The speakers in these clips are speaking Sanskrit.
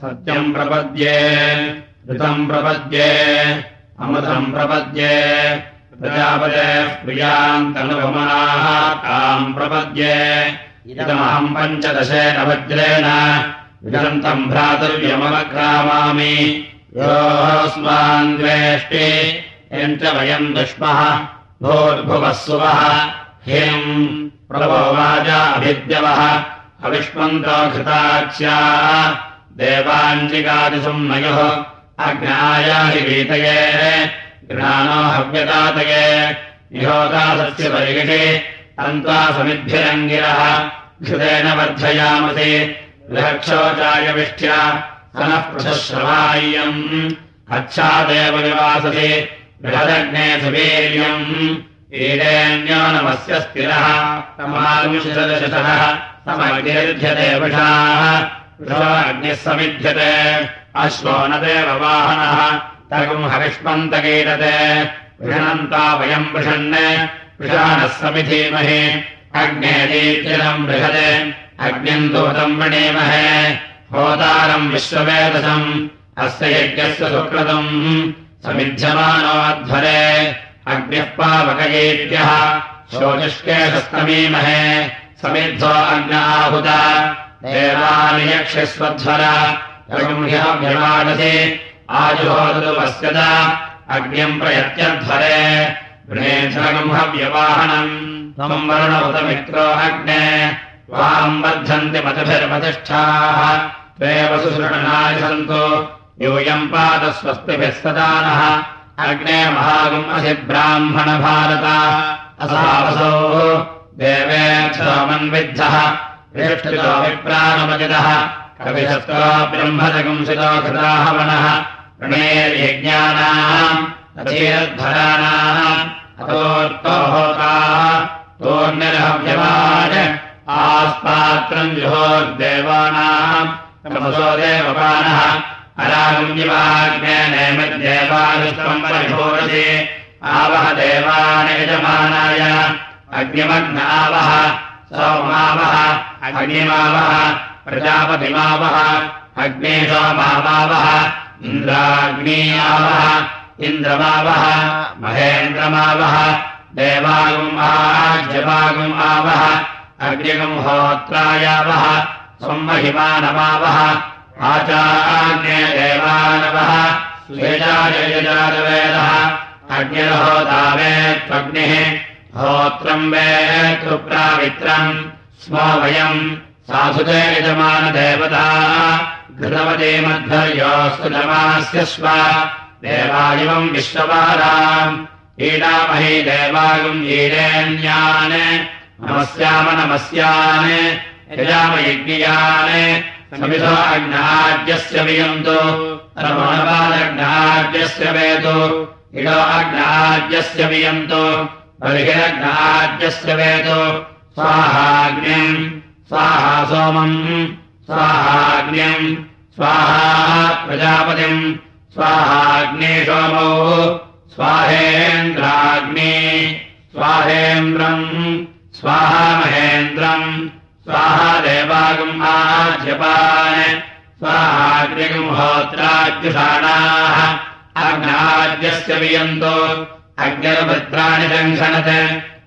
सत्यम् प्रपद्ये ऋतम् प्रपद्ये अमृतम् प्रपद्ये प्रजापते प्रियाम् ताम् प्रपद्ये। इदमहम् पञ्चदशेन वज्रेण विदन्तम् भ्रातुर्यमवक्रामामि। योऽस्मान् द्वेष्टि यम् च वयम् दुष्मः भूर्भुवः सुवः हिम् प्रभो वाजा अभिद्यवः अविष्मन्तो घृताच्या देवाञ्जिकादिसंनयोः अग्नायाहि वीतये। गृहाणो हव्यतातये। परिगटे अन्त्वा समिद्भिरङ्गिरः। घृतेन वर्धयामसि। बृहक्षोचायविष्ट्या। सनः पृशश्रवाय्यम् अच्छादेव विवासति बृहदग्ने सुवीर्यम्। ईडेन्यो नमस्य स्थिरः समग्निर्ध्यते वृषाः। अग्निः समिध्यते। अश्वो न देव वाहनः तगुम् हविष्मन्तकीरते। वृषणन्ता वयम् वृषन् वृषाणः समिधीमहि। अग्ने दीप्तिरम् बृहते अग्निम् दूतम् वृणीमहे। होतारम् विश्ववेदसम् अस्य यज्ञस्य सुकृतम्। समिध्यमानोऽध्वरे अग्निः पावकयेत्यः शोचिष्केशस्तमीमहे समिद्धो अग्नाहुत। देवानियक्षस्वध्वर ह्यवाडसि आजुहोदुपस्यत अग्न्यम् प्रयत्यध्वरे। अग्ने। त्वाम् बद्धन्ति मतिभिर्मतिष्ठाः त्वे सन्तु। यूयम् पादस्वस्तिभिः सदानः। अग्ने महागम् असि ब्राह्मणभारत असावसौ देवेक्षमन्विद्धः विष्टितो विप्राणमजितः कविशस्तो ब्रह्मजगुंसितो कृताहवनः ऋणेर्यज्ञानाम्, अचीरध्वराणाम् अतोर्तो होताः आस्पात्रम् जुहोर्देवानाम् देवपानः परिभूरसि आवह देवान् अग्निमग्नावः, सोमावः, अग्निमावः, प्रजापतिमावः अग्ने सोमावः इन्द्राग्नीयावः, इन्द्रमावः, महेन्द्रमावः देवागुम् आज्यवागुम् आवः अग्निगम् होत्रायावः, संमहिमानमावः, आचार्ये देवानवः स्वेजायजातवेदः अग्निर्होतावेत्वग्निः होत्रम् वेतृप्रावित्रम् स्मो वयम्। सासुते यजमानदेवता घृतवती मध्वर्योऽस्तु नमास्य देवायुवम् विश्ववाराम् ईडामही देवायुम् ईडेन्यान् नमस्याम नमस्यान् यजामयज्ञयान् समिधो अग्नाद्यस्य वियन्तु रमणपादग्नाद्यस्य वेतु इडो अग्नाद्यस्य वियन्तु बर्हिरग्नाद्यस्य वेतु स्वाहाग्न्यम्। स्वाहा सोमम् स्वाहाग्न्यम्। स्वाहा प्रजापतिम् स्वाहाग्ने सोमौ स्वाहेन्द्राग्ने। स्वाहेन्द्रम्। स्वाहा महेन्द्रम् स्वाहा देवागम् आज्यपान् स्वाहाग्निगम् होत्राद्युषाणाः अग्नाद्यस्य वियन्तो अग्निर्भद्राणि सङ्घनत्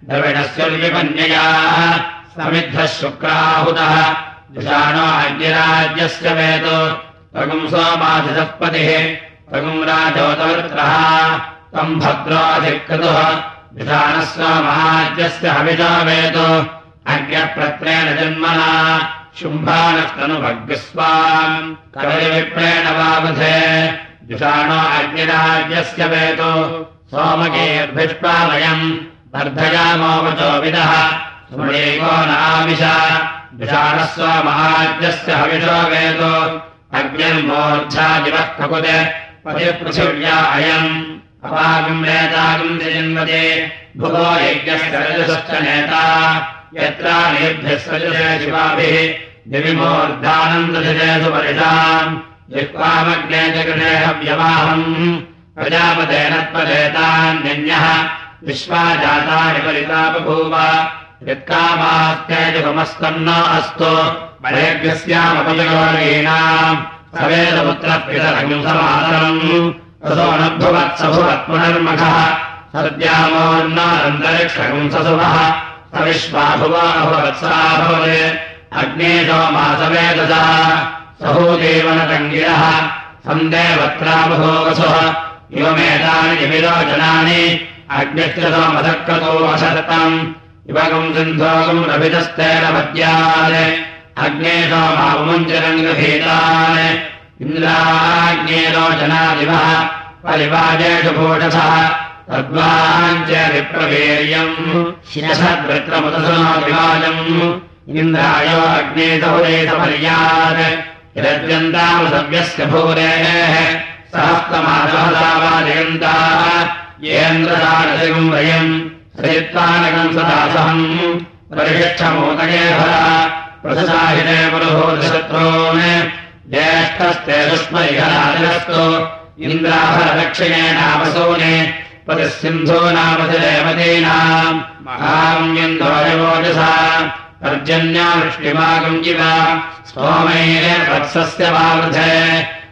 द्रविणस्युर्विपन्ययाः समिद्धः शुक्राहुतः। जुषाणो अग्निराज्यस्य वेतो त्वगुम् सोमाधिसत्पतिः त्वगुम् राजोतवृत्रः। त्वम् भद्रोऽधिकृतुः जुषाणः सोमाज्यस्य हविषा वेतो अग्न्यप्रत्रेण जन्मना शुम्भानस्तनुभग्स्वाम् कविविप्रेण वाबधे जुषाणो अग्निराज्यस्य वेतो सोमगेर्भिष्पालयम् वर्धयामोवचो विदः। स्मृणीको नाविश जुषाणः स्वमाज्यस्य हविषो वेतो अग्निर्मोर्च्छादिवः ककुत् पतिपृथिव्या अयम्। अपागम् वेतागम् जन्मते भुवो यज्ञस्य नेता। यत्रा सजसे शिवाभिः। गृहेहव्यवाहम् प्रजापतेन त्वदेतान्यन्यः विश्वा जातानि परिता बभूव। यत्कामास्तेजमस्तन्न अस्तु। वैज्ञस्यामपयोगीनाम् सवेदपुत्रपितरम् ततो नभुवत्सभुवत् पुनर्मखः सद्यामोन्नानन्तरिक्षगुंसुभः स विश्वाभुवाभुवत्साभवत् अग्नेशो मासवेदसः सहूदेवनतङ्गिरः सन्देवत्राबभोवसुः इवमेतानि विविलोचनानि अग्निश्चमधक्रतो असतम् इवगम् सिन्धोगम् रभितस्तेन पद्यात् अग्नेशो मामुञ्चरम् गृहीतान् इन्द्राग्नेलोचनादिवः परिवाजेषु भोषसः तद्वाञ्च विप्रवीर्यम् शिरसद्वृत्रमुदसुनादिवाजम् इन्द्रायो अग्नेशहुरेशपर्यात् यद्यन्तामसव्यस्य भूरेः सहस्तमासहदावाजयन्ताः येन्द्रदानसिगम् वयम् श्रीत्वानकम् सदासहम् परिशिक्षमोदये भरा प्रससाहिते पुरुभूतशत्रून् ज्येष्ठस्ते सुष्मैहरादिरस्तु इन्द्राभरदक्षिणेनावसूने पतिसिन्धो महाम्यन्दोजसा पर्जन्या वृष्टिमागम् इव सोमैः वत्सस्य वावृधे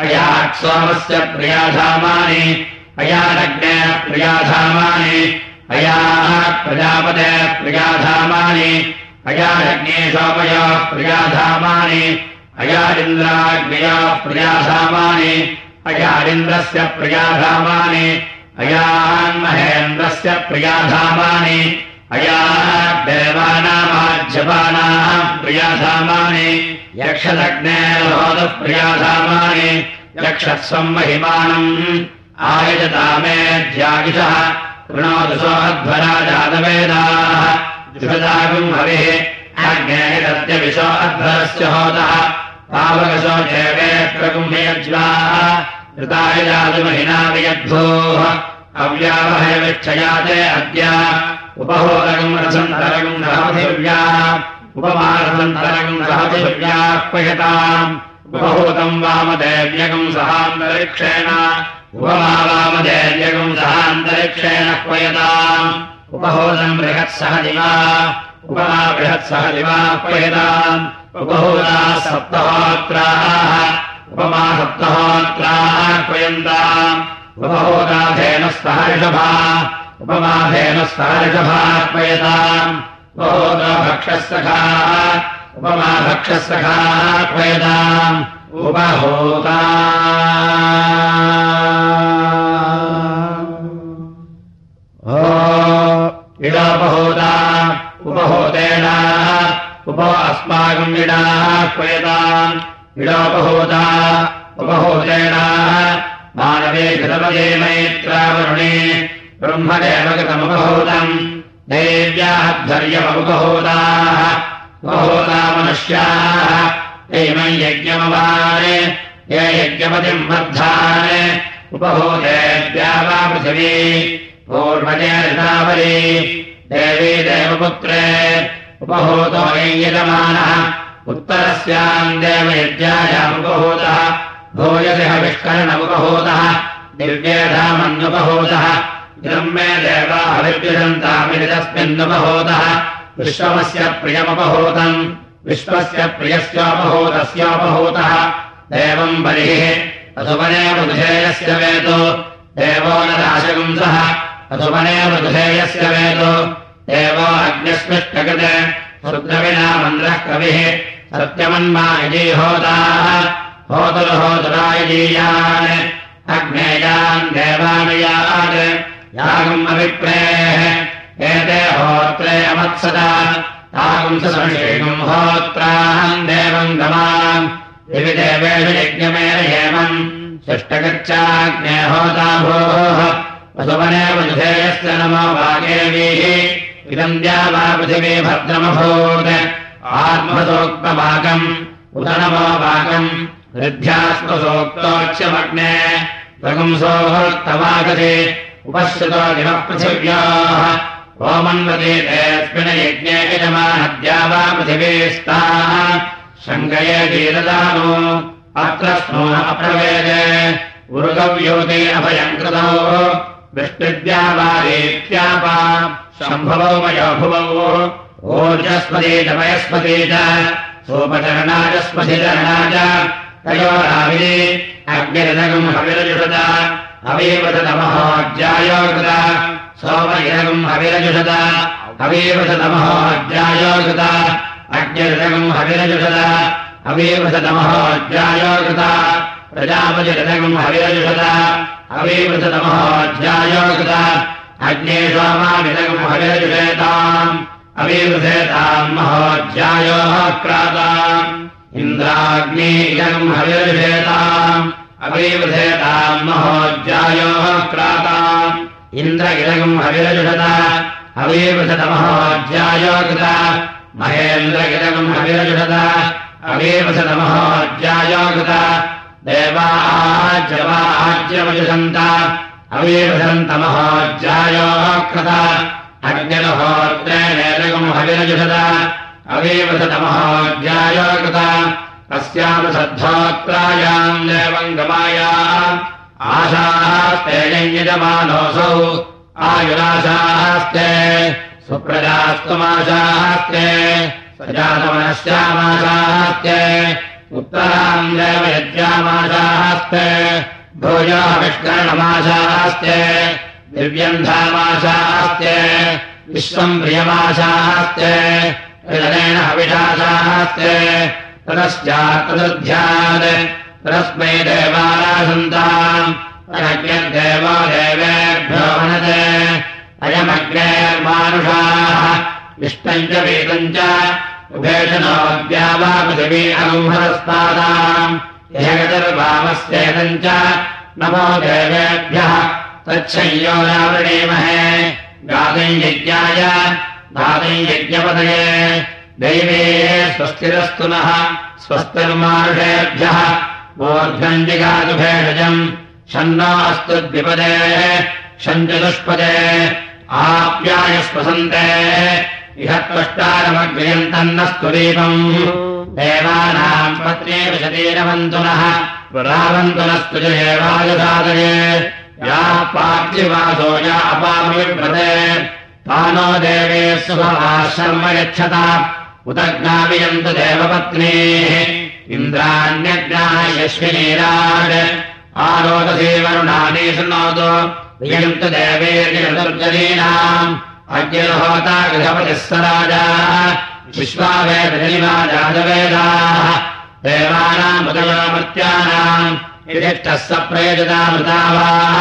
अयाक्सोमस्य प्रियाधामानि अयानज्ञः प्रियाधामानि, अयाः प्रजापते प्रियाधामानि अयानज्ञेशोपयो प्रियाधामानि, अयारिन्द्राग्नयो प्रियाधामानि, अयारिन्द्रस्य प्रियाधामानि, अयान्महेन्द्रस्य प्रियाधामानि, अया देवानामाज्यपानाम् प्रियाधामानि। यक्षलग्नेर्होदः प्रियाधामानि यक्षत्स्वम् महिमानम् आयजतामेध्यागिषः कृणोदशोऽध्वरा जातवेदाः द्विषदागुम् हविः अग्नेरद्यविशो अध्वरस्य होतः पावकशो देवेत्रगुम्भयज्वाः ऋताय जातुमहिना वियद्भोः अव्यावहयविक्षयाते अद्य उपहोदगम् रसन्तरगम् रहतिव्या उपमारसन्तरगम् रहतिव्याह्वयताम् उपहूतम् वामदेव्यगम् सहान्तरिक्षेण। उपमा वामदेव्यगम् सहान्तरिक्षेण ह्वयताम् उपहोदम् बृहत्सह दिवा। उपमा बृहत्सह दिवाह्वयताम् उपहूताः सप्तहोत्राः। उपमा सप्तहोत्राः क्वयन्ताम् उपहोदाधेन स्तहर्षभा उपमाधेन उपहोदा भक्षसखाः उपमा भक्षसखाः क्वयताम् उपहोता इडोपहोदा उपहोतेन उप अस्माकम् इडाः क्वयताम् इडोपहोदा उपहोतेन मानवे कृतपदे मैत्रावरुणे ब्रह्मदेव कृतमुपहूतम् देव्याः धर्यमुपहूताः उपहूता मनुष्याः एमम् यज्ञमवान् ये यज्ञपतिम् वर्धान् उपहूतेभ्या वा पृथिवी पूर्वजे ऋतावली देवी देवपुत्रे उपहूतो यजमानः। उत्तरस्याम् देवयज्ञायामुपहूतः भूयसिह विष्करणमुपहूतः दिव्यधामन्युपहूतः इदम् मे देवाभिद्युषन्तामितस्मिन्नुपहूतः विश्वमस्य प्रियमुपहूतम्। विश्वस्य प्रियस्योपहूतस्योपहूतः। देवम् बलिः। असुवने मृधेयस्य वेतो देवो न राशगुंसः असुवने मृधेयस्य वेतो देवो अग्निस्मिष्टकृते रुद्रविना मन्द्रः कविः। सत्यमन्मा इति होताः होतुर्होतुरायजीयान् अग्नेयान् देवानयान् यागम् अभिप्रेः। एते होत्रे तागुंसंशेगम् होत्राहम् देवम् गमाम्। दिवि देवेषु यज्ञमेन हेमम् शिष्टगच्छाग्ने होता भोः। वसुवने वधेयस्य नमो वागेवीः इदम् द्या वा पृथिवी भद्रमभूत्। आत्मसोक्तवाकम् उदनमोवाकम् हृद्ध्यास्मसोक्तोच्यमग्ने प्रगुंसोऽस्तवागते उपश्रुतो दिवः पृथिव्याः ओमन्वतीतेऽस्मिन् यज्ञे यजमानद्या वा पृथिवीस्ताः। शङ्कये धीरदानो अत्र स्नो अप्रवेदे। उरुगव्योते अभयम् कृतौ वृष्टिद्या वा रीत्यापा शम्भवौ मयोभुवौ। ऊर्जस्पति च वयस्पति च। सोपचरणाजस्पतिचरणा च तयोराविदि अग्निरदगम् हविरजुषत हवीवशतमहोज्यायोगत सोमयगम् हविरजुषत। हवीवशतमहोज्यायोगत अग्निरदगम् हविरजुषत। हवीवशतमहोज्यायोगत प्रजापतिरदगम् हविरजुषत। हवीवशतमहोज्यायोगत अग्ने सोमाविदगम् हविरजुषेताम्। अवीवृधेताम् महोज्यायोः क्राताम् इन्द्राग्ने इदगम् हविरजुषेताम् अवीवृधेताम् महोज्यायोः क्राताम् इन्द्र इदगम् हविरजुषत अवीवृषतमहोज्यायो कृत। महेन्द्र इदगम् हविरजुषत अवीवृषतमहोज्यायो कृत। देवाज्यवाज्यवजुषन्त अवीवृषन्तमहोज्यायोः कृत। अग्निर्होत्रेणेदगम् हविरजुषत अवीवृषतमहोज्यायो कृत तस्याम् श्रद्धोत्रायाम् देवम् गमाया आशास्ते यजमानोऽसौ। आयुराशास्ते सुप्रजास्तुमाशास्ते प्रजातमनश्यामाशास्ते उत्तराम् देव यज्ञामाशास्ते भोजाविष्करणमाशास्ते दिव्यन्धामाशास्ते विश्वम् प्रियमाशास्ते हृदयेन हविषाशास्ते ततश्चात् तदध्यात् तदस्मै देवारासन्ताम् अनज्ञदेवो देवेभ्यो वनते। अयमग्नेर्मानुषाः। इष्टम् च वेदम् च। उभेशनोद्या वा पृथिवी अगुम्भरस्तादाम् ह्यगतिर्भावस्येदम् च। नमो देवेभ्यः। तच्छय्यो नावृणीमहे गातम् यज्ञाय। दैवे स्वस्तिरस्तु नः। स्वस्तिर्मानुषेभ्यः ऊर्ध्वम् जिगातुभेषजम् षण्णो अस्तु द्विपदेः। षञ्चतुष्पदे आप्याय स्पसन्ते इह त्वष्टारमग्रयन्तन्न स्तुदीपम् देवानाम् पत्नी विशतीरवन्तु नः पुरावन्तु नः स्तुजयेवायुसादये या पार्थिवासो या अपामविभ्रते तानो देवे सुभवाशर्म यच्छता उत ज्ञापयन्तु देवपत्नीः आरोदसी वरुणानि शृणोतु यन्तु देवेर्जरीणाम् अग्निर्होता गृहपतिः स राजाः। विश्वावेदनिवाजातवेदाः देवानामुदयोमृत्यानाम् यदिष्टः स प्रयोजतामृतावाः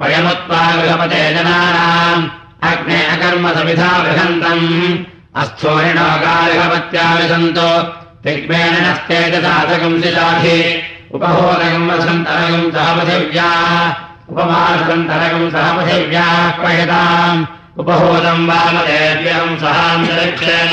वयमुत्वा गृहपते जनानाम्। अग्ने अकर्मसमिधा बृहन्तम् अस्थोरिणो गार्हपत्याविसन्तो तिग्मेण नस्तेजसाधकम् शिलाधि उपहोदकम् वसन्तरकम् सह पथिव्या उपमासन्तरकम् सह पथिव्याः क्वयताम् उपहोदम् वामदेव्यम् सहान्तरिक्षेण।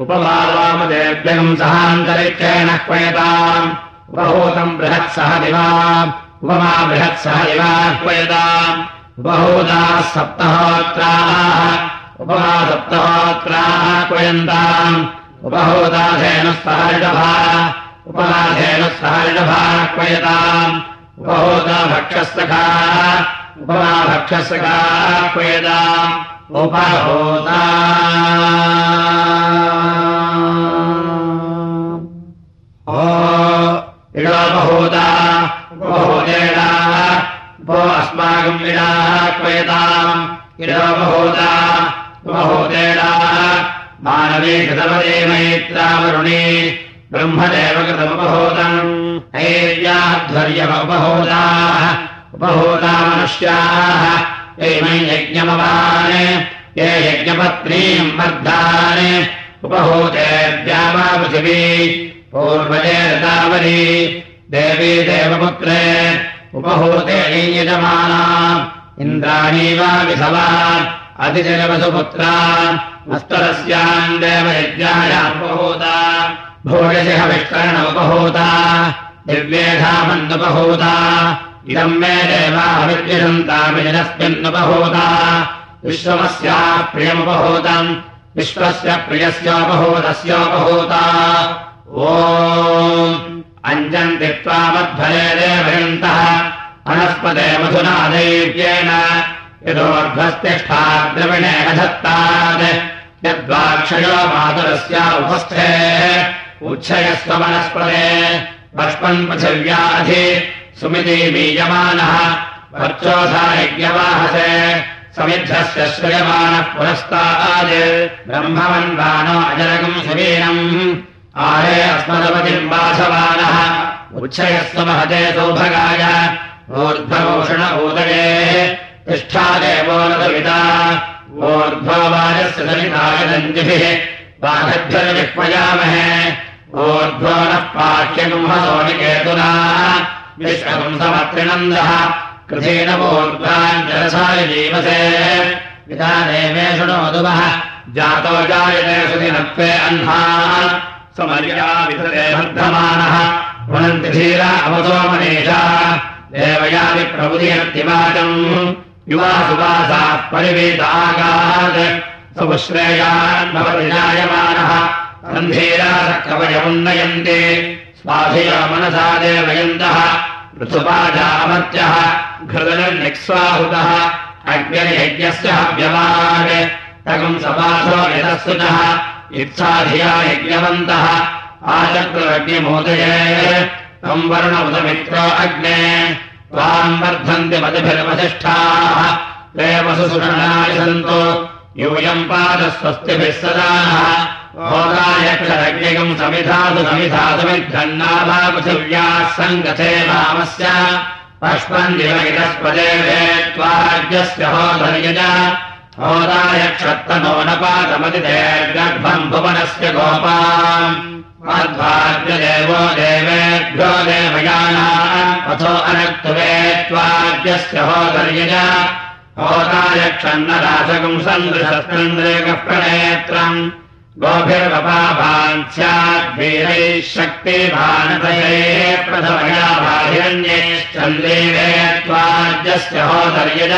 उपमावामदेव्यम् सहान्तरिक्षेण क्वयताम्। उपहूतम् बृहत्सह दिवा। उपमा बृहत्सह दिवा क्वयताम्। उपहूताः सप्तहोत्राः। उपमा सप्तहोत्राः क्वयन्ताम्। उपहूताधेनुः सह ऋषभा। उपमाधेनुः सह ऋषभा क्वयताम्। उपहूता भक्षस्सखाः उपमा भक्षस्सखाः क्वयताम्। उपहूता। ओ इडोपहूता। उपहूतेडाः उपो अस्माकम् इडाः क्वयताम्। इडोपहूता उपहूतेडाः मानवी कृतवदे मैत्रावरुणे ब्रह्मदेव कृतमुपहूतम् उपहूता मनुष्याः एमै यज्ञमवान् ये यज्ञपत्नीम् उपहूतेभ्या वा पृथिवी, पूर्वजे रतावरी देवी देवपुत्रे, उपहूते यजमाना इन्द्राणी वा विधवा अतिजलवसुपुत्रा अस्तरस्याम् देवयज्ञायामुपहूता भोजसिहविष्करणमुपहूता दिव्येधामन्नुपहूता इदम् मे देवाविद्यन्तामिजनस्मिन्नुपहूता विश्वमस्या प्रियमुपहूतम् विश्वस्य प्रियस्योपहूतस्योपहूता ओ अञ्जन्ति त्वामध्वरे देवयन्तः अनस्पदे मधुना दैव्येन यतोऽर्ध्वस्तिष्ठा द्रविणे यद्वाक्षयो मातुरस्य उपस्थे। उच्छयस्व वनस्पदे बष्पन् पृथिव्याधि। सुमिति बीयमानः वर्चोसा यज्ञवाहसे समिद्धस्य श्रयमानः पुरस्ताद् ब्रह्मवन्वानो अजरकम् सुवीरम् आरे उच्छयस्व महते सौभगाय ऊर्ध्वभूषण ऊदये तिष्ठा देवो ऊर्ध्ववाजस्य समिताय दन्तिभिः बाधभ्यर्विह्वयामहे ऊर्ध्वो नः पाठ्यगुंहसोनिकेतुना विश्वगुंसमत्रिनन्दः कृतेन वोर्ध्वाञ्जलसाय जीवसे। पिता देवे शृणोतुवः जातो जायते सुदिनत्वे अह्नाः समर्या विधते वर्धमानः। पुनन्ति धीरा अवतो मनीषा। देवयानि प्रबुदयन्तिवाचम् युवा सुवासाः परिवेदागात् सुश्रेयान् भवति जायमानः सन्धीराः कवयमुन्नयन्ति स्वाधिया मनसा देवयन्तः ऋतुपाजामर्त्यः घृदनिक्स्वाहुतः अग्निर्यज्ञस्य हव्यवान् तगम् सपासो यतस्तुतः इत्साधिया यज्ञवन्तः आचक्रमोदये तम् वर्णमुदमित्रो अग्ने त्वाम् वर्धन्ति मतिभिर्वसिष्ठाः। ते वसुसुषणानि सन्तो। यूयम् पादस्वस्तिभिः सदानः होदायक्षरज्ञकम् समिधातु समिधातुमिद्धन्नाभा पृथिव्याः सङ्गथे रामस्य पष्पन्दिवैरस्पदे त्वाज्यस्य होधर्यज होदायक्षत्तनो न पादमतिदेर्गर्भम् भुवनस्य गोपा मध्वाद्यदेवो देवेभ्यो देवयानाम् अथो अनक्तुवे त्वाद्यस्य होदर्यज। होदायक्षन्नराजकम् सन्दृशस्कन्द्रेकः प्रणेत्रम्। गोभिर्वपाभान् स्याद्वीरैः शक्तिभानतये प्रथमया बाहिरण्यैश्चन्द्रेवे त्वाद्यस्य होदर्यज।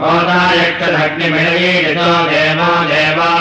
होदायक्षदग्निमिळयीडितो देवो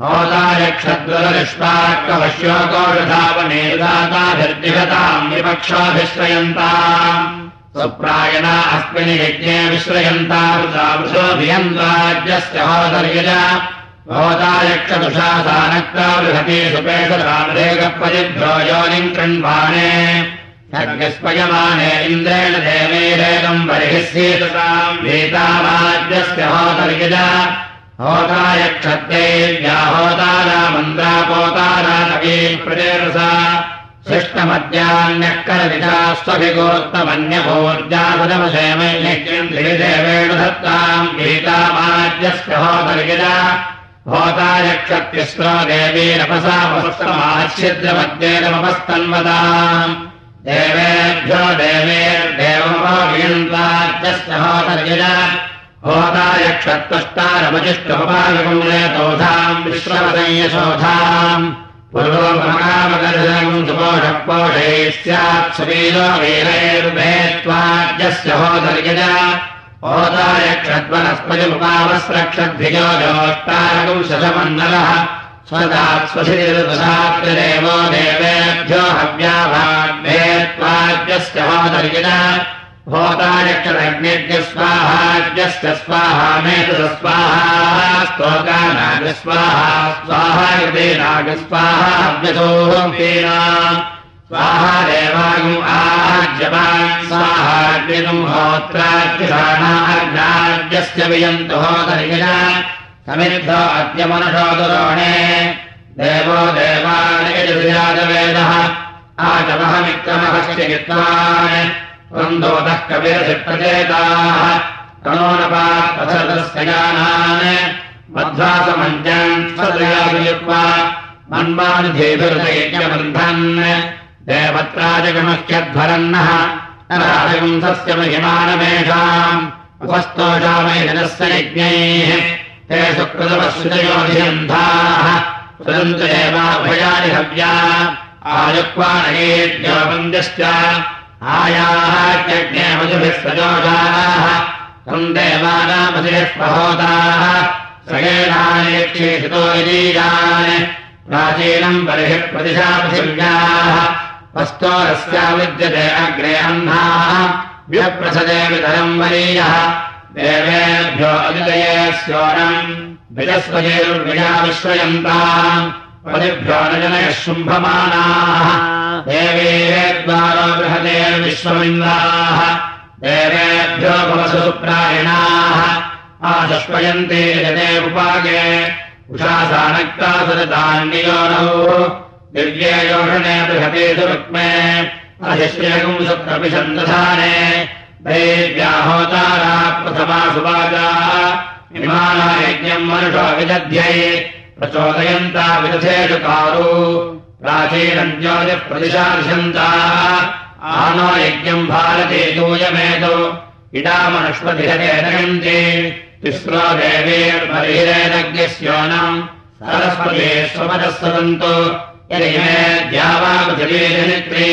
होदायक्षद्वरनिष्पाकवश्योकोषधावनेदाताभिर्दिगताम् विपक्षाभिश्रयन्ताम् सुप्रायणा अस्मिन् यज्ञे विश्रयन्ताभियन्ताज्यस्य होदर्यज। होदायक्षदुषासानक्ता बृहति सुपेशरामरेकपदिभ्यो योनिम् कृण्वाणे। सर्गस्पयमाने इन्द्रेण देवैरेदम् बर्हिस्येतताम् भीतावाद्यस्य होदर्यज प्रदेरसा शिष्टमद्यान्यः करविता स्वभिगोत्तमन्यभोर्जासुरमसेमैर्येन्द्रियदेवेण धत्ताम् गीतामाद्यस्य होतर्गिजा होतायक्षत्यस्रो देवीरपसामस्तमाच्छिद्रमद्येनमपस्तन्वताम् देवेभ्यो देवेर्देवमोभियन्ताद्यस्य होतर्गिजा होतायक्षत्वष्टारमजिष्टोपायकुण्डयतोधाम् विश्ववदयशोधाम्। पुरोपमकामकर्षम् सुपोषः पोषैः स्यात् सुवीरो वीरैर्भेत्वाद्यस्य होदर्यज होतायक्षद्वनस्पतिमुपावस्रक्षद्भिजो जोष्टारकम् शशमण्डलः स्वदात् स्वशिरिर्दशात्रिदेवो देवेभ्यो हव्याभाग्भेत्वाद्यस्य होदर्यज भोतायक्षरज्ञज्ञस्वाहाज्ञस्य स्वाहा मेतुस्वाहा स्तोकानागस्वाहा स्वाहा हृदेनागस्वाहा हव्यतोऽपीनाम् स्वाहा देवागुम् आज्यवान् स्वाहाग्निगुम् होत्राग्निशाणाग्नाद्यस्य वियन्तु होतर्गिण समिद्धो अद्य मनसो दुरोणे। देवो देवानयजयादवेदः आचमहमित्रमहस्य विद्वान् वन्दोदः कविरसिप्रचेताः तनोनपात्पथस्य गानान् मध्वासमञ्जन् स्वदयाभियुक्त्वा मन्मानुधेभिर्दयज्ञबन्धन् देवत्राजगमह्यध्वरन्नः राजवंशस्य महिमानमेषाम्। उपस्तोषामैजनस्य यज्ञैः। ते सुकृतवश्रुतयोधियन्धाः सुदन्तु देवाभयानि हव्या आयुक्वानयेद्योपन्द्यश्च आयाः यज्ञे मधुभिः सजोषाः तम् देवानामधिः प्रहोताः यदीयान्। प्राचीनम् बर्हिः प्रतिशा पृथिव्याः वस्तोरस्या विद्यते अग्रे अह्नाः व्यप्रसदे वितरम् वरीयः। देवेभ्यो विजस्वजेरुर्विजा विश्वयन्ताम् पदिभ्यो न जनयः शुम्भमानाः देवेद्वारो बृहदेर्विश्वमिन्दाः देवेभ्यो भवसु प्रायणाः आशुष्पयन्ते जने उपागे। उषासानक्ता सदतान्नियोनौ दिव्ये योषणे बृहतेषु रुक्मे। अधिश्रेकुम् सुप्रपिषन्दधाने दैव्याहोतारा प्रथमा सुवाचा। विमाना यज्ञम् मनुषो विदध्यै। प्रचोदयन्ता विदधेषु कारु प्राचीनम् ज्योतिप्रतिशार्षन्ता आनो यज्ञम् भारते तूयमेतु। इडामनुष्पतिहते तिस्रो देवेर्बहिरेणज्ञस्योनम् सरस्वते स्वपदस्वदन्तु। यदि मे द्यावापृथिवीजनित्रे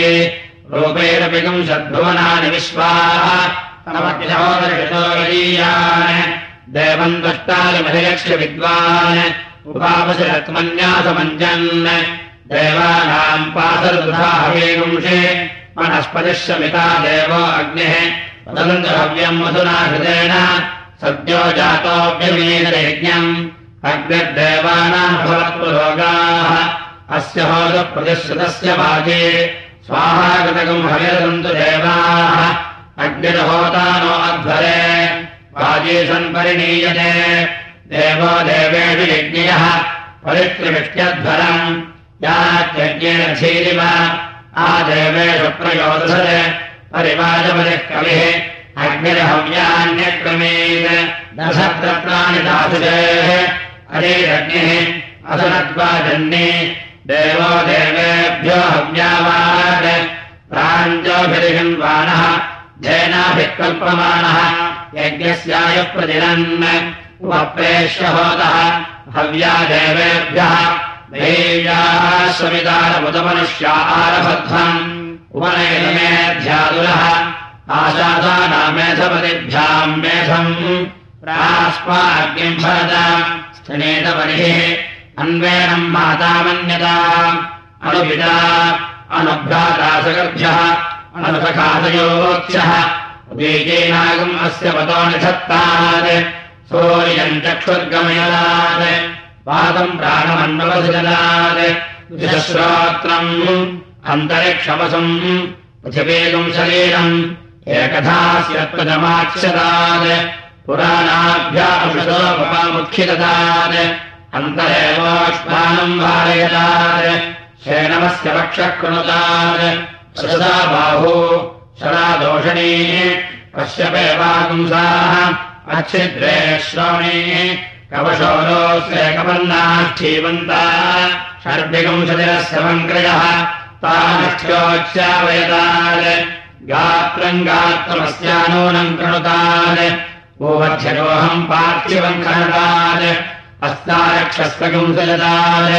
रूपेरपि षड्भुवनानि विश्वाः। देवम् द्रष्टालिमधिलक्ष्य विद्वान्। उपापशरत्मन्यासमञ्जन् देवानाम् पासरुधाहवेगुंषे मनस्पतिश्यमिता देवो अग्निः। वदन्तव्यम् मधुना हृदेन सद्यो जातोऽभ्यमीनयज्ञम्। अग्निर्देवानाम् भवत्पुरोगाः अस्य होदप्रतिश्रुतस्य वाजे। स्वाहागतकम् हविरसन्तु देवाः। अग्निर्होता नो अध्वरे। वाजे सन्परिणीयते। देवो देवेषु यज्ञयः। परित्रिविष्ट्यध्वरम् यात्यज्ञेन धीरिव आदेवेषु प्रयोदधते। परिवाजपतिः कविः अग्निर्हव्यान्यक्रमेण। दशत्रत्राणि असनद्वाजन्ये देवो देवेभ्यो उपप्रेष्य हव्या देवेभ्यः। देव्याः समितारमुदमनुष्या आरभध्वम् उपनयनमेध्यादुरः। आशासानामेधपतिभ्याम् मेधम्। प्रास्माग्निम् भरता। स्थनेतपरिः अन्वेनम् मातामन्यता। अनुपिता। अनुभ्रातासगर्भ्यः। अनुसखादयोक्षः बीजेनागम् अस्य पतो निधत्तात्। सूर्यम् चक्षुर्गमयदात् पादम् प्राणमन्ववसजदात् द्विश्रोत्रम् अन्तरिक्षवसम् पृथिवेगम् शरीरम्। एकथास्यत्वजमाक्षदात् पुराणाभ्यामुखिददात् अन्तरेवोष्मानम् वारयदात् शेनमस्य वक्षः कृणुतात् सदा बाहू सदा दोषणी कश्यपेवागुंसाः अच्छिद्रे श्रोणी कवशोनोऽस्य कपन्नाक्षीवन्ता षड्भिगंशतिरस्यमङ्क्रयः तानष्ठ्योच्चावयतान् गात्रम् गात्रमस्यानूनम् कृणुतान्। भूवध्यगोऽहम् पार्थिवम् कृणतान् अस्तारक्षस्वगुंसलतान्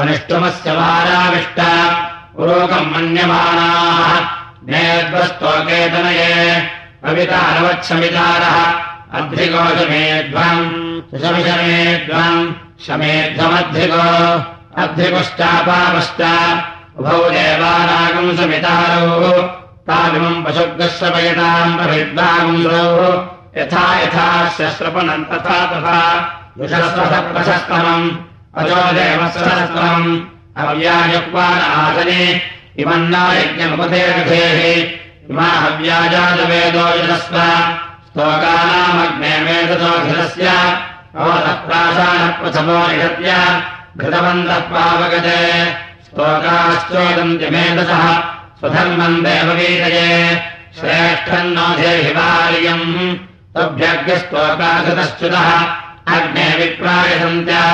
अनिष्टुमस्य माराविष्ट पुरोकम् मन्यमानाः। नेद्वस्तोकेतनये। कवितारवच्छमितारः। अध्रिकोशमेध्वम् सुशमिशमेध्वम् शमेध्वमध्रिको अध्रिपुश्चापापश्च उभौ देवानागम् समितारौ तामिमम् पशुग्रश्रपयताम् प्रभिद्वागुंसौ यथा यथा शस्त्रपनम् तथा तथा युषस्वसप्रशस्तमम् अजो देवस्वसस्तमम् हव्यायुक्वान आसने यज्ञमुपधेः इमा हव्याजातवेदो युजस्व स्तोकानामग्ने वेदतोऽखिलस्य प्रासानप्रथमो निषत्य घृतवन्तः पावगते स्तोकाश्चोदन्त्यमेधसः स्वधर्मम् देववीतये तभ्यग्रस्तोकाकृतश्च्युतः अग्ने विप्रायसन्त्या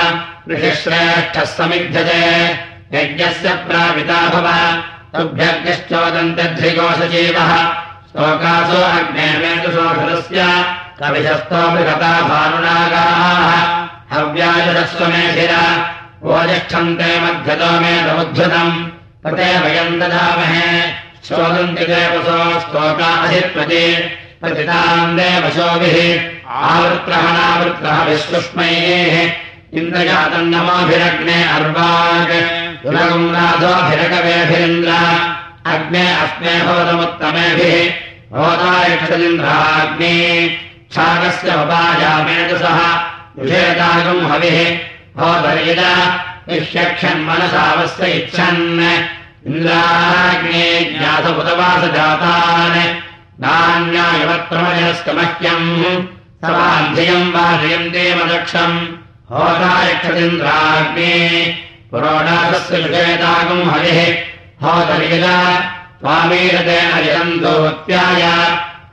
ऋषिश्रेष्ठः समिध्यते। यज्ञस्य प्रापिता भव तभ्यग्निश्चोदन्त्यध्रिकोशजीवः स्तोकासो अग्ने मेतुसोषरस्य कविजस्तोऽपिगता भानुनागाः हव्यायदस्वमेधिरा ओजक्षन्ते मध्यतो मे रमुद्धृतम् प्रते वयम् दधामहे। स्तोदन्ति स्तोकाधिप्रति। प्रतिताम् देवशोभिः। आवृत्रहणावृत्रः विष्णुष्मयेः इन्द्रजातन्नमाभिरग्ने अर्वाग्। अग्ने अस्मे होतमुत्तमेभिः। होतायक्षदिन्द्राग्ने क्षागस्य उपायामेतसः विषेतागम् हविः। होतरिद निष्यक्षन्मनसावस्य इच्छन् इन्द्राग्ने ज्ञातमुतवासजातान् नान्यायवत्रमजस्तमह्यम् समाध्ययम् वाजयन्ते मदक्षम् होतायक्षदिन्द्राग्ने। पुरोडासस्य विषेतागम् हविः। होतरिद स्वामीरतेन जयन्तोत्याय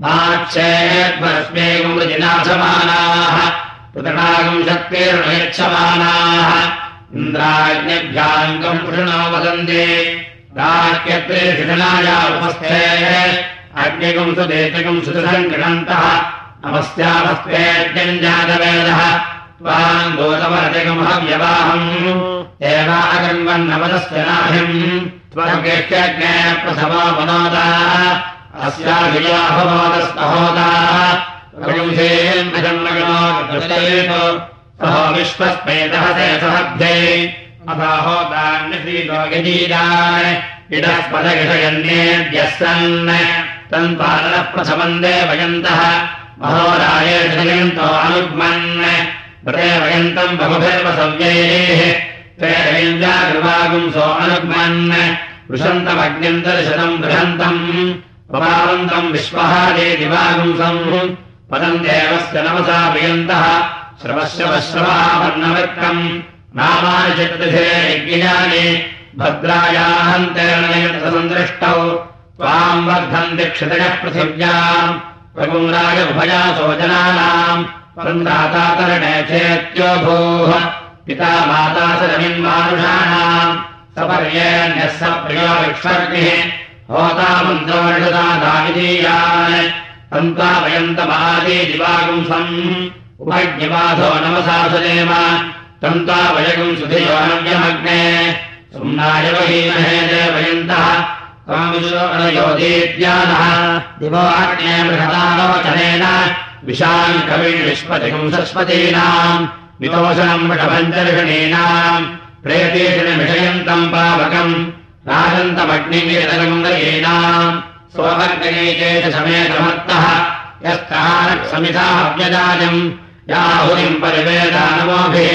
देष्णैः माक्षेद्वस्मेगुमृजिनाथमानाः पृतणागम् शक्तिर्णयच्छमानाः इन्द्राज्ञभ्याङ्गम् कृष्णो वदन्ति। राष्ट्यत्रे शिषणाया उपस्थे। अग्निगम् सुदेशकम् सुदृशम् गृहन्तः नमस्यामस्तेऽज्ञम् जातवेदः त्वाम् गोतमरजगमहव्यवाहम् एवागन्वन्नवदस्य नाभिम् त्वज्ञे प्रसवा मनोदा अस्याभियाहवादस्तहोदाहंसेन्नगणोदृष्टयेतु सहो विश्वस्मेदहसे सहब्धे अबाहोदान्यश्रीलोकजीरान् इडस्पदगिषयन्नेद्यः सन् वयन्तः महोराये अनुग्मन् व्रते वयन्तम् ते अनुग्मन् वृषन्तमग्निम् दर्शनम् बृहन्तम् पवावन्तम् विश्वहादे दिवागुंसम् पदम् देवस्य नमसा प्रियन्तः। श्रवश्रवश्रवावर्णवृत्तम् नामानि चतुर्थे यज्ञानि त्वाम् वर्धन्ति क्षितयः पृथिव्याम्। प्रगुम्राय उभयासो जनानाम्। वृन्दातातरणे चेत्यो भूः पिता माता समिन्मानुषाणाम् सपर्येण्यः स प्रियो विक्ष्वर्गिः होतामन्त्रोषदादाविधीयान् तन्त्वावयन्तमादे दिवागुंसम् उपज्ञवाधो नमसासुदेव तन्त्वावयगुम् सुधियोनव्यमग्ने सुम्नाय वहीमहे देवयन्तः। त्वामिशोणयोदीद्यानः दिवो अग्ने बृहदालोचनेन विशाम् कविम् विश्वतिकम् सरस्वतीनाम् वितोषणम् वृषपञ्चर्षणीनाम् प्रेतीषणमिषयन्तम् पावकम् राजन्तमग्निमीतरङ्गयीनाम् स्वमग्नये चेत याहुरिम् परिवेदानमोभिः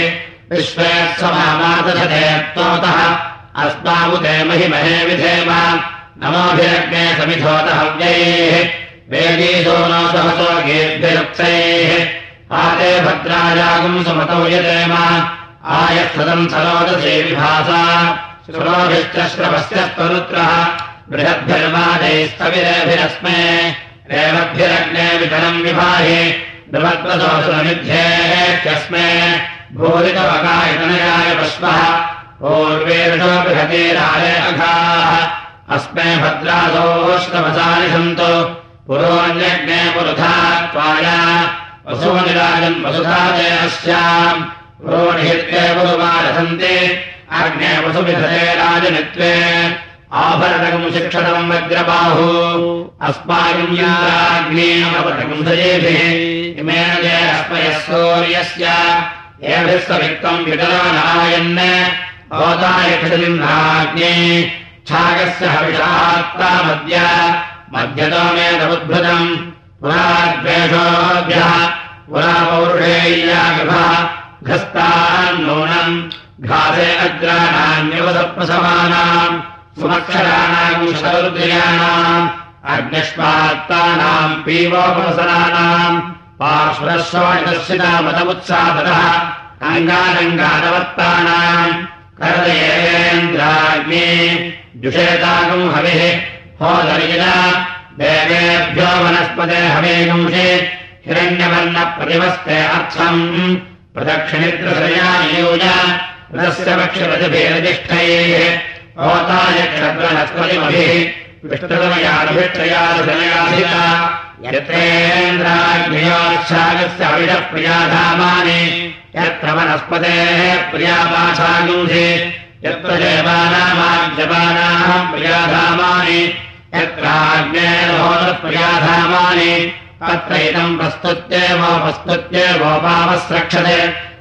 विश्वेत्समामातधते त्वतः अस्मामुते महिमहे विधेम नमोभिरग्ने समिधोतहव्यैः वेदीसो नो सहसो गीर्भिरुक्तैः आते भद्राजागुम् सुमतौ यतेम आयस्तदम् सरोदसे विभासा श्रोभिश्च श्रवस्य स्वरुत्रः बृहद्भिर्वादैस्तविरेभिरस्मे रेवद्भिरग्ने वितरम् विभाहि बृहद्वसोऽसुरमिध्येत्यस्मे भूरितवकायतनयाय पश्वः। पूर्वेर्षो बृहतीराय अघाः। अस्मे भद्रासोष्टवसानि सन्तु। पुरोऽन्यग्ने पुरुधा त्वाय। वसुनिराजन् वसुधाते अस्याम् पुरोनिहित्ये पुरुवारसन्ति अग्ने वसुविधते राजनित्वे। आभरणकम् शिक्षणम् वज्रबाहु। अस्मयः सूर्यस्य। एभिः सवित्तम् वितरानायन् होतायक्षलिन्नाग्ने छागस्य हविषात्तामद्य मध्यतो मे नमुद्भुतम् पुराद्वेषोऽभ्यः पुरा पौरुषेय्यागभः घस्तान्नूनम् घासे अग्राणान्यवसप्रसमानाम् सुमक्षराणाम् शरुद्रयाणाम् अग्निष्पात्तानाम् पार्श्वरस्वदर्शितामतमुत्सादतः अङ्गानङ्गानवत्तानाम् करदयेन्द्राग्ने जुषेतागम् हविः होदर्यज देवेभ्यो वनस्पते हवेगुंसे हिरण्यवर्णप्रतिमस्ते अर्थम् प्रदक्षिणित्रसया नियोज अविडः प्रियाधामानि यत्र वनस्पतेः प्रियापाशागुंसि यत्र देवानामाजपानाम् प्रियाधामानि यत्राग्नेर्होदप्रियाधामानि तत्र इदम् प्रस्तुत्येवोपस्तुत्येवोपावस्रक्षते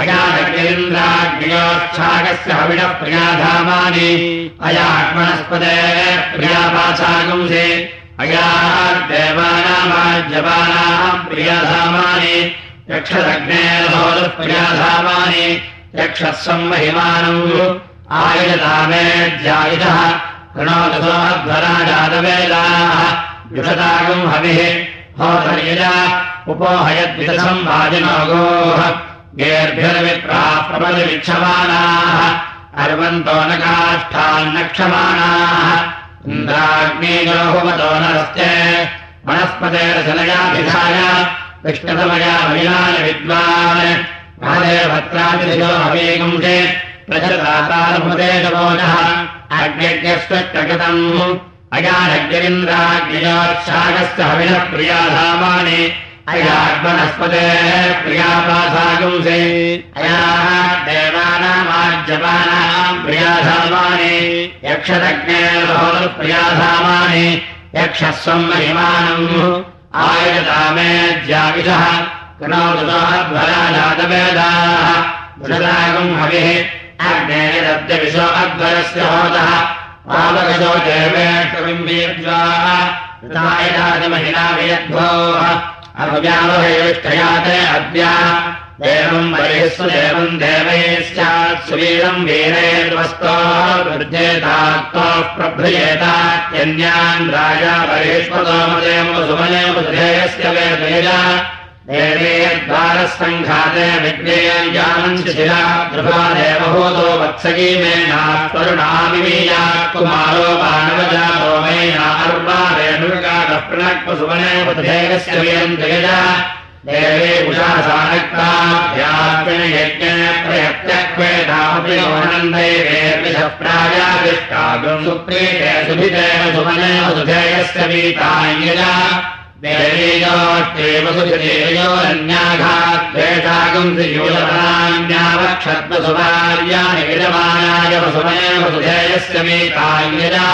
अयाग्निन्द्राग्नियोच्छागस्य हविडः प्रियाधामानि। अयात्मनस्पदे प्रियापाशागुंसे अयादेवानामाज्यपानाम् प्रियाधामानि यक्षदग्नेर्भोदप्रियाधामानि यक्षस्वम् महिमानम् आयुजतामेध्यायुधः ऋणोदसोध्वराजातवेदाः युषतागम् हविः। होतर्यज उपोहयद्विषसम् वाजिनोगोः गेर्भिर्विप्राः प्रबलविक्षमाणाः अर्वन्तो न काष्ठान्नक्षमाणाः इन्द्राग्नेजोहुमतो नरस्ते वनस्पतेरशनयाभिधाय विष्णुतमया महिलानि विद्वान्। महादेवभत्रादिशो हवेगुंसे प्रचतातारमुदे नवोजः अग्निज्ञस्वट्टगतम् अयानग्निरिन्द्राग्नियोत्सागस्य हविनः प्रियाधामानि अयाग्मनस्पते प्रियापाधागुंसे अयाः देवानामाज्यपानाम् प्रियाधामानि। यक्षदग्नेर्बहुप्रियाधामानि यक्षस्वम् महिमानम् आयतामेज्याविषः कणोदुतोऽध्वराजातवेदाः दृढदागम् हविः। अग्नेरद्यविशो अध्वरस्य होतः पावकशो देवेष्टबिम्बीर्ज्वायराजमहिला वियद्भोः अव्यावहेष्ठयाते अद्य। देवम् बलिःस्व देवम् देवैः स्यात् सुवीरम् वीरेर्वस्तो वृद्धेतात्तोः प्रभ्रियेतात्यन्यान् राजा बलिष्वतोमदेव सुमनेव सुधेयस्य वेदयज देवेद्वारसङ्घाते विज्ञेयामञ्चिला ध्रुवा देवहूतो वत्सगी मेणात्वरुणामिमीया कुमारो बाणवजातो मेणार्वा वेणुकाडः प्रणक्पसुवने पथेकस्य वेयम् जयजा देवे उषासानक्ताभ्यापिणयज्ञेन प्रयत्यक्वेदापिनन्दैवेभिः सुप्रीते सुभिदेव सुमने सुधेयस्य वीतायजा देवीयोष्टेवसुदेयोन्याघात्रेषागुंसियूतपराण्यावक्षत्वसुभार्याणिगिरमाणाय वसुमने वसुधेयस्य मेतान्यजा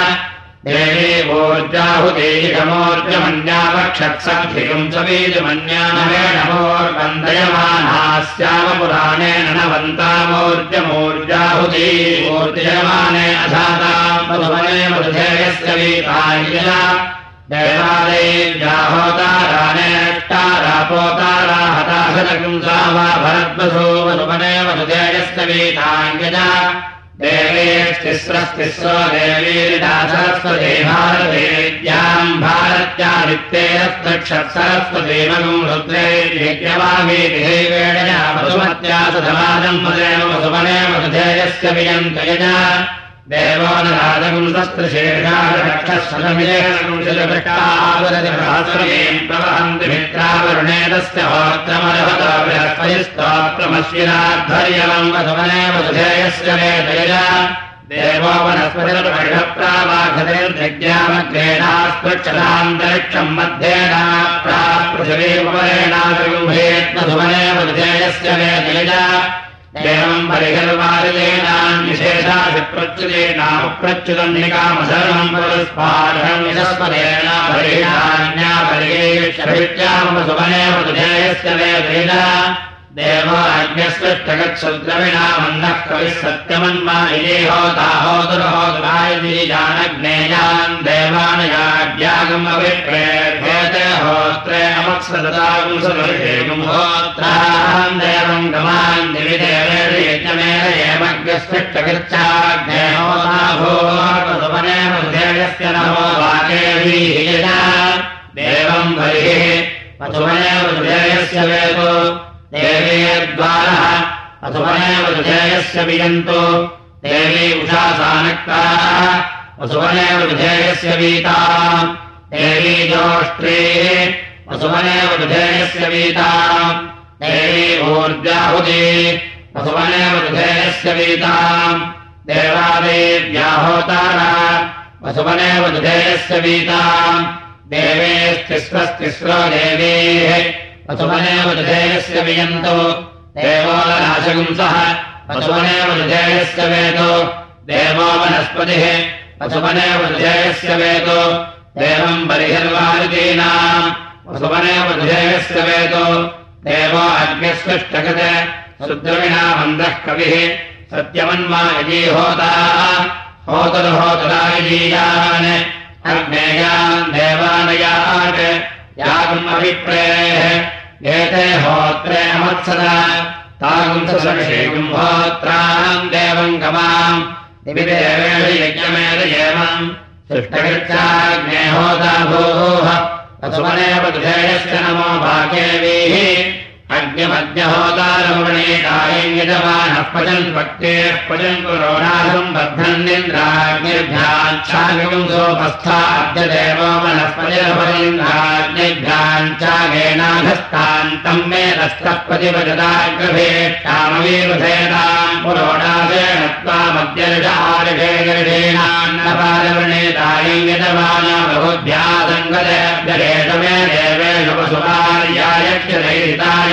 देवीवोर्जाहुदेयिकमोर्जमन्यावक्षत्सद्धिकम् समीजमन्यानवेणमोर्वन्दयमानास्यामपुराणेन देवादेव्याहोतारानेष्टारापोतारा हताशतकुंसा वा भरद्वसो वीताङ्गजा देवेस्तिस्रस्तिस्रो देवीरिदासरस्वती भारतेद्याम् भारत्यादित्येरस्तक्षत्सरस्वतीमगुम् रुद्रैर्यज्ञवामीतिहेवेणया वसुमत्या सधमाजम् पदेव वसुमनेव सुधेयस्य वियन्तयज देवो न प्रवहन्ति मित्रावरुणे तस्य होत्रमरहतो बृहस्पतिस्तोत्रमश्विनाध्वर्यवम् वसुमनेव सुधेयस्य वेदयज। देवो वनस्पतिर्वषप्रावाघतेर्देव यज्ञामग्रेणास्पृक्षदान्तरिक्षम् मध्येन प्रापृथिवीपरेणागुम्भेत्मधुमनेव विधेयस्य वेदेन परिहर्वादितेनान्निषेधाभिप्रच्युतेनाप्रच्युतम् निकामशरणम् पुरस्पारणम् यशस्पदेन देवाज्ञस्पृष्टगच्छुद्रविणा मन्दः कविः सत्यमन्मा इति होताहोतुरहोतरायज्ञेयान् देवानयाज्ञागम् अभिप्रेभ्यते होत्रे अमत्सदतागुंसदर्शेगुम् होत्रान् देवम् गमान् दिवि देवेण यज्ञमेन एमग्रस्पृष्टकृच्छाग्ने होताभोपनेव ध्येयस्य नमो वाकेवीः देवम् बहिः पशुवनेव ध्येयस्य वेदो देवेद्वारः असुवनेव विधेयस्य वियन्तो देवी उषासानक्ताः वसुवनेव विधेयस्य वीता देवी जोष्ट्रे वसुवनेव विधेयस्य वीता देवी ऊर्जाहुति वसुवनेव विधेयस्य वीता देवादेव्याहोतारा वसुवनेव विधेयस्य वीता देवेस्तिस्रस्तिस्रो देवीः वसुवनेव विधेयस्य वियन्तो देवो नाशगुंसः विधेयस्य वेदो देवो वनस्पतिः। वसुवनेव विधेयस्य वेदो देवम् विधेयस्य वेदो देवो अग्निस्पृष्टगत सुद्रविणा मन्दः कविः। सत्यमन्मा यजी होताः। होतरुहोतरायजीयान् अग्नेयान् देवानयान् यागुम् अभिप्रेः। एते होत्रे अमत्सदा। तागुंसषेगुम् होत्राम् देवम् गमाम्। दिवि देवेण यज्ञमेव एवम्। सृष्टकृत्याग्ने होता भूः वसुमनेव दुधेयस्य नमो भाग्यवीः अग्निमद्यहोतारमणीतायम् यजमानः पचन् भक्तेः पचन् पुरोणासम् बद्धन्निन्द्राग्निर्भ्याच्छागम् सोपस्थाद्य देवो वनस्पतिरपरिन्द्राग्निभ्याञ्चागेनाघस्तान्तम् मे रस्तः प्रतिपजदाग्रभेष्टामवीरुधेनाम् पुरोणासेन त्वामद्यर्षारिषेणेनान्नपारवणेतायम् यजमाना बहुभ्या सङ्गतेभ्यरेष मे देवेषु वसुमार्यायक्षदैरिताय